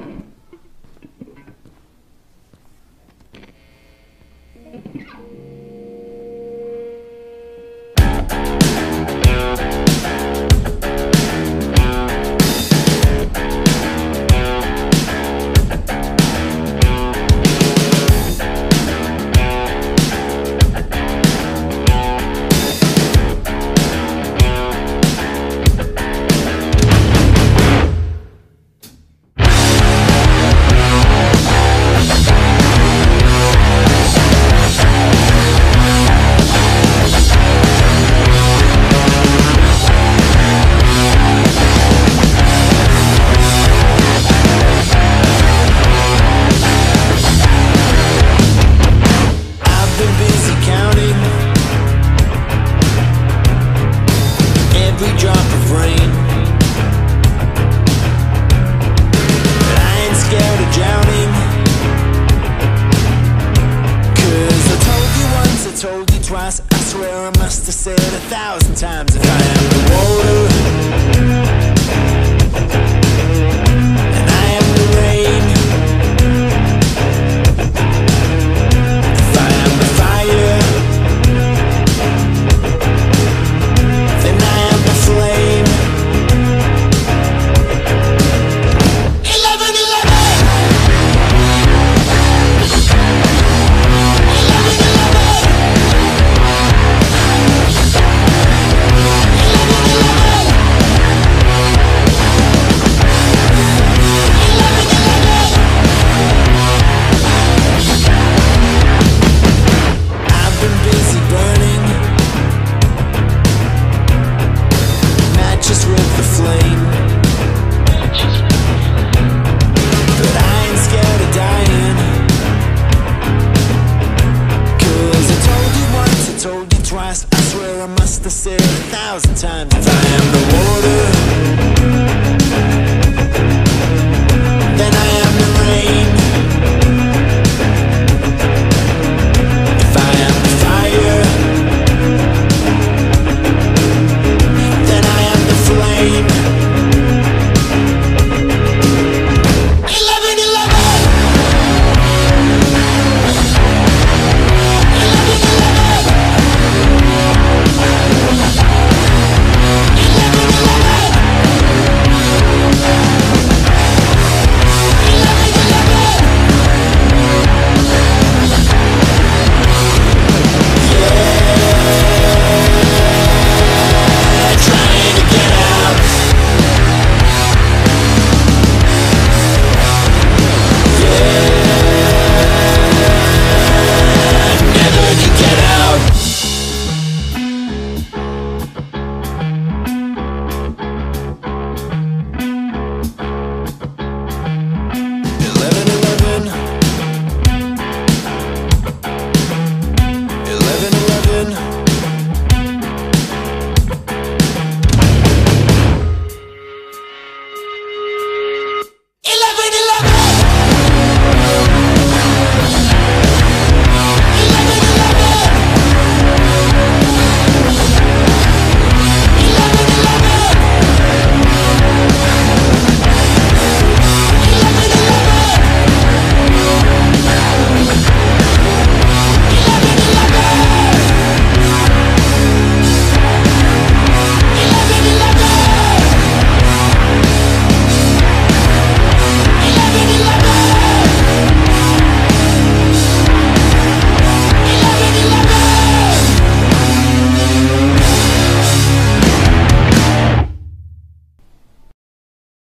Mm-hmm. Every drop of rain. But I ain't scared of drowning. Cause I told you once, I told you twice, I swear I must have said a thousand. told you twice I swear I must have said a thousand times. I am the one.